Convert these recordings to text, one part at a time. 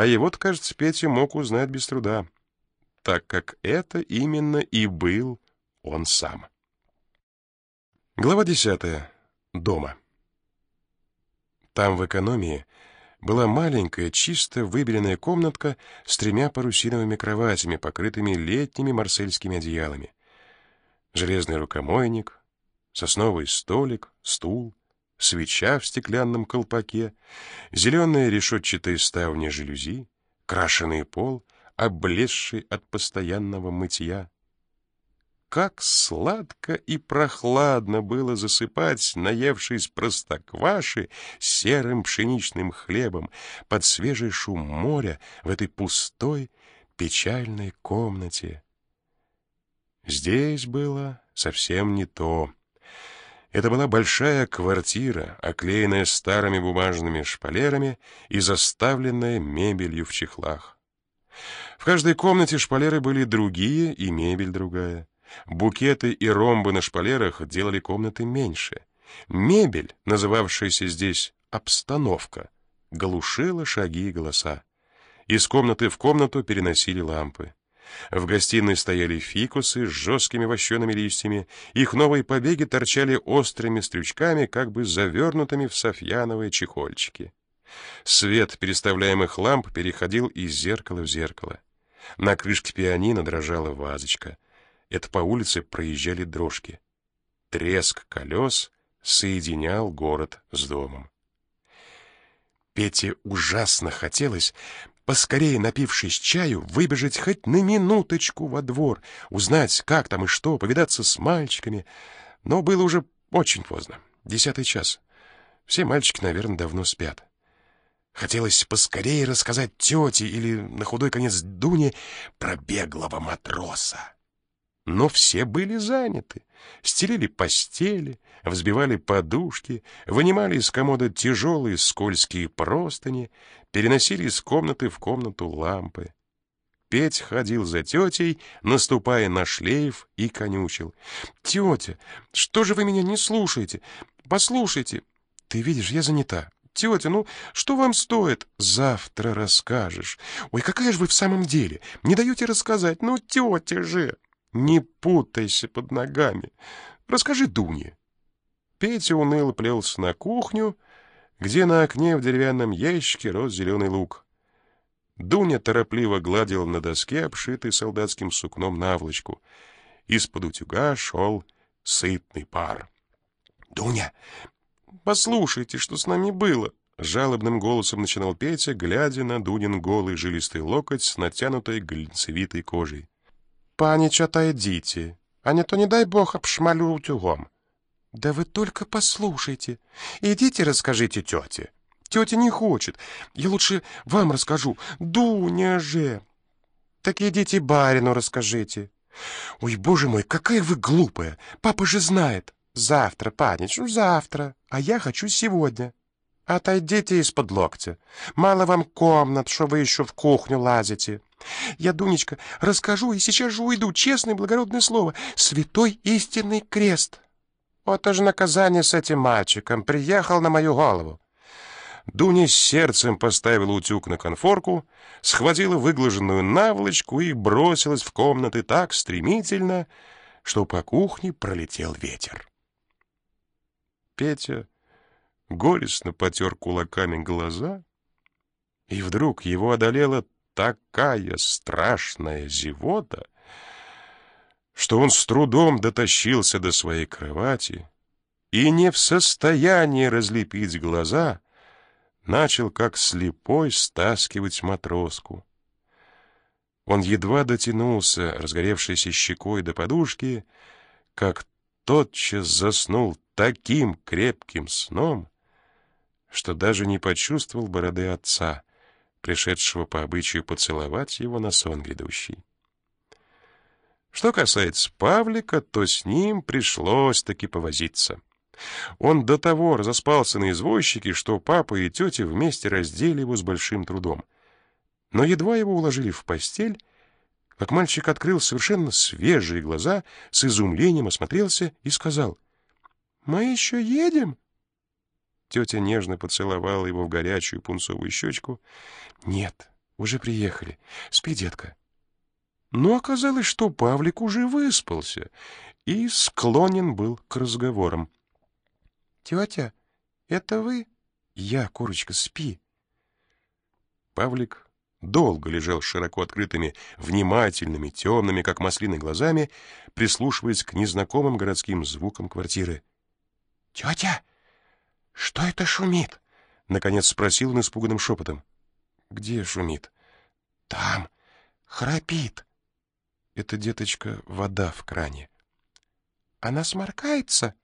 А его-то, кажется, Петя мог узнать без труда, так как это именно и был он сам. Глава десятая. Дома. Там в экономии была маленькая, чисто выбеленная комнатка с тремя парусиновыми кроватями, покрытыми летними марсельскими одеялами. Железный рукомойник, сосновый столик, стул, свеча в стеклянном колпаке, зеленые решетчатые ставни жалюзи, крашеный пол, облезший от постоянного мытья. Как сладко и прохладно было засыпать, наевшись простокваши серым пшеничным хлебом под свежий шум моря в этой пустой, печальной комнате. Здесь было совсем не то. Это была большая квартира, оклеенная старыми бумажными шпалерами и заставленная мебелью в чехлах. В каждой комнате шпалеры были другие и мебель другая. Букеты и ромбы на шпалерах делали комнаты меньше. Мебель, называвшаяся здесь «обстановка», глушила шаги и голоса. Из комнаты в комнату переносили лампы. В гостиной стояли фикусы с жесткими вощеными листьями, их новые побеги торчали острыми стрючками, как бы завернутыми в софьяновые чехольчики. Свет переставляемых ламп переходил из зеркала в зеркало. На крышке пианино дрожала вазочка. Это по улице проезжали дрожки. Треск колес соединял город с домом. Пете ужасно хотелось поскорее напившись чаю, выбежать хоть на минуточку во двор, узнать, как там и что, повидаться с мальчиками. Но было уже очень поздно, десятый час. Все мальчики, наверное, давно спят. Хотелось поскорее рассказать тете или, на худой конец, Дуне про беглого матроса. Но все были заняты, стелили постели, взбивали подушки, вынимали из комода тяжелые скользкие простыни, переносили из комнаты в комнату лампы. Петь ходил за тетей, наступая на шлейф и конючил. «Тетя, что же вы меня не слушаете? Послушайте. Ты видишь, я занята. Тетя, ну что вам стоит? Завтра расскажешь. Ой, какая же вы в самом деле? Не даете рассказать? Ну, тетя же!» Не путайся под ногами. Расскажи Дуне. Петя уныло плелся на кухню, где на окне в деревянном ящике рос зеленый лук. Дуня торопливо гладила на доске, обшитой солдатским сукном, наволочку. Из-под утюга шел сытный пар. — Дуня, послушайте, что с нами было! — жалобным голосом начинал Петя, глядя на Дунин голый жилистый локоть с натянутой глинцевитой кожей. «Панич, отойдите, а не то, не дай бог, обшмалю утюгом». «Да вы только послушайте. Идите расскажите тете». «Тетя не хочет. Я лучше вам расскажу. Дуня же». «Так идите барину расскажите». «Ой, боже мой, какая вы глупая! Папа же знает». «Завтра, панич, ну завтра. А я хочу сегодня». «Отойдите из-под локтя. Мало вам комнат, что вы еще в кухню лазите». Я, Дунечка, расскажу и сейчас же уйду, честное благородное слово. Святой истинный крест. Вот же наказание с этим мальчиком. Приехал на мою голову. Дуня сердцем поставила утюг на конфорку, схватила выглаженную наволочку и бросилась в комнаты так стремительно, что по кухне пролетел ветер. Петя горестно потер кулаками глаза, и вдруг его одолела такая страшная зевота, что он с трудом дотащился до своей кровати и не в состоянии разлепить глаза, начал как слепой стаскивать матроску. Он едва дотянулся разгоревшейся щекой до подушки, как тотчас заснул таким крепким сном, что даже не почувствовал бороды отца — пришедшего по обычаю поцеловать его на сон грядущий. Что касается Павлика, то с ним пришлось таки повозиться. Он до того разоспался на извозчике, что папа и тетя вместе раздели его с большим трудом. Но едва его уложили в постель, как мальчик открыл совершенно свежие глаза, с изумлением осмотрелся и сказал, «Мы еще едем?» Тетя нежно поцеловала его в горячую пунцовую щечку. «Нет, Уже приехали. Спи, детка. Но оказалось, что Павлик уже выспался и склонен был к разговорам. «Тетя, это вы?» «Я, курочка, спи». Павлик долго лежал широко открытыми, внимательными, темными, как маслины, глазами, прислушиваясь к незнакомым городским звукам квартиры. «Тетя, что это шумит?» — наконец спросил он испуганным шепотом. «Где шумит?» «Там. Храпит». «Это, деточка, вода в кране». «Она сморкается?»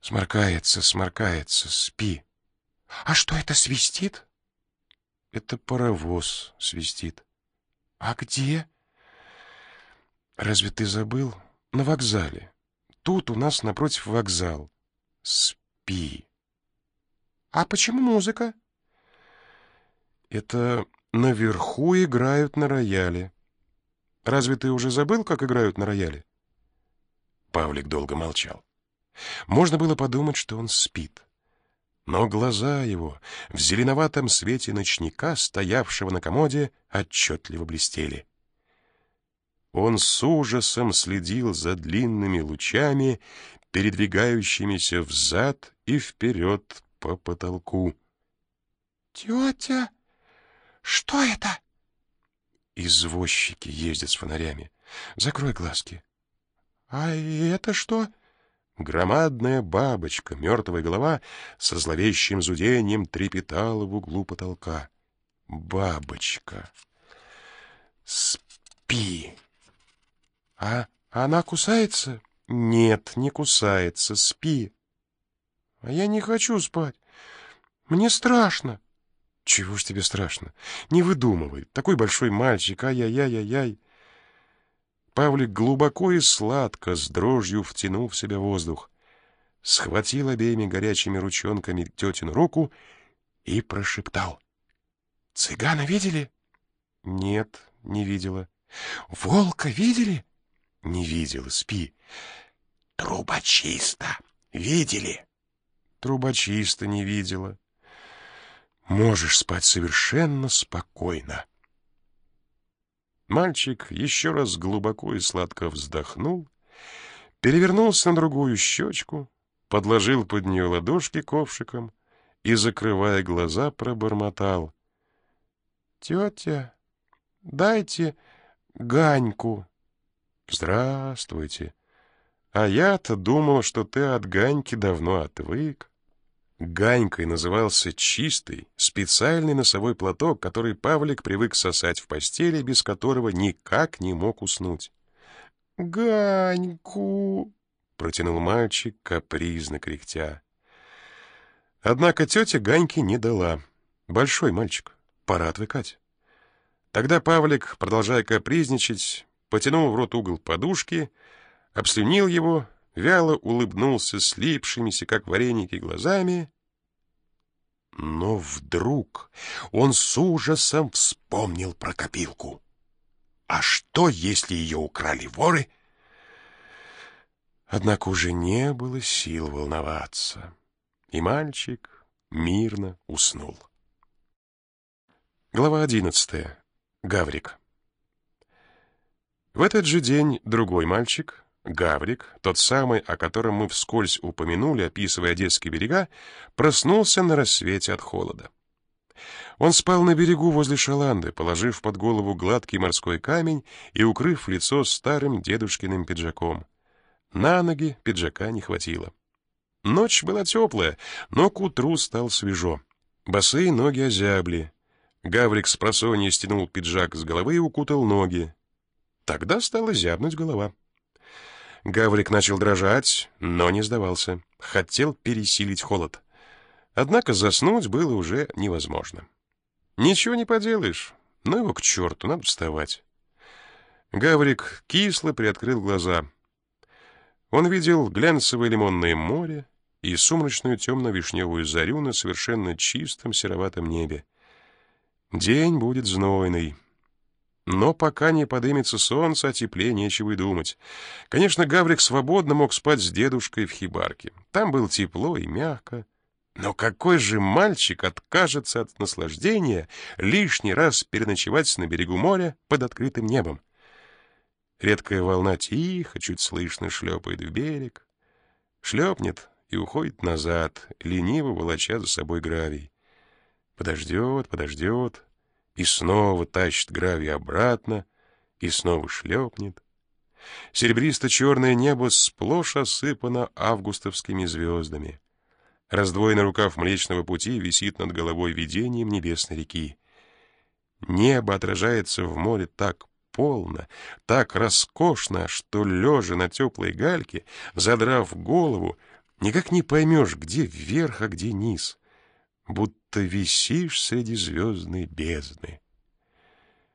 «Сморкается, сморкается. Спи». «А что это свистит?» Это паровоз свистит. А где? Разве ты забыл? На вокзале. Тут у нас напротив вокзал. Спи. А почему музыка? Это наверху играют на рояле. Разве ты уже забыл, как играют на рояле? Павлик долго молчал. Можно было подумать, что он спит но глаза его в зеленоватом свете ночника, стоявшего на комоде, отчетливо блестели. Он с ужасом следил за длинными лучами, передвигающимися взад и вперед по потолку. «Тетя, что это?» Извозчики ездят с фонарями. Закрой глазки. «А это что?» Громадная бабочка, мертвая голова, со зловещим зудением трепетала в углу потолка. Бабочка. Спи. А она кусается? Нет, не кусается. Спи. А я не хочу спать. Мне страшно. Чего ж тебе страшно? Не выдумывай. Такой большой мальчик. Ай-яй-яй-яй-яй. Павлик глубоко и сладко, с дрожью втянул в себя воздух, схватил обеими горячими ручонками тетину руку и прошептал. «Цыгана видели?» «Нет, не видела». «Волка видели?» «Не видела, спи». «Трубочиста видели?» «Трубочиста не видела». «Можешь спать совершенно спокойно». Мальчик еще раз глубоко и сладко вздохнул, перевернулся на другую щечку, подложил под нее ладошки ковшиком и, закрывая глаза, пробормотал. «Тетя, дайте Ганьку». «Здравствуйте. А я-то думал, что ты от Ганьки давно отвык». Ганькой назывался чистый, специальный носовой платок, который Павлик привык сосать в постели, без которого никак не мог уснуть. «Ганьку!» — протянул мальчик, капризно кряхтя. Однако тетя Ганьки не дала. Большой мальчик, пора отвыкать. Тогда Павлик, продолжая капризничать, потянул в рот угол подушки, обслюнил его вяло улыбнулся слипшимися, как вареники, глазами. Но вдруг он с ужасом вспомнил про копилку. А что, если ее украли воры? Однако уже не было сил волноваться, и мальчик мирно уснул. Глава одиннадцатая. Гаврик. В этот же день другой мальчик, Гаврик, тот самый, о котором мы вскользь упомянули, описывая детские берега, проснулся на рассвете от холода. Он спал на берегу возле шаланды, положив под голову гладкий морской камень и укрыв лицо старым дедушкиным пиджаком. На ноги пиджака не хватило. Ночь была теплая, но к утру стал свежо. Босые ноги озябли. Гаврик с просонья стянул пиджак с головы и укутал ноги. Тогда стала зябнуть голова. Гаврик начал дрожать, но не сдавался. Хотел пересилить холод. Однако заснуть было уже невозможно. Ничего не поделаешь. Ну его к черту, надо вставать. Гаврик кисло приоткрыл глаза. Он видел глянцевое лимонное море и сумрачную темно-вишневую зарю на совершенно чистом сероватом небе. День будет знойный. Но пока не подымется солнце, о тепле нечего и думать. Конечно, Гаврик свободно мог спать с дедушкой в хибарке. Там было тепло и мягко. Но какой же мальчик откажется от наслаждения лишний раз переночевать на берегу моря под открытым небом? Редкая волна тихо, чуть слышно шлепает в берег. Шлепнет и уходит назад, лениво волоча за собой гравий. Подождет, подождет, и снова тащит гравий обратно, и снова шлепнет. Серебристо-черное небо сплошь осыпано августовскими звездами. Раздвоенный рукав Млечного Пути висит над головой видением небесной реки. Небо отражается в море так полно, так роскошно, что, лежа на теплой гальке, задрав голову, никак не поймешь, где вверх, а где низ, будто висишь среди звездной бездны.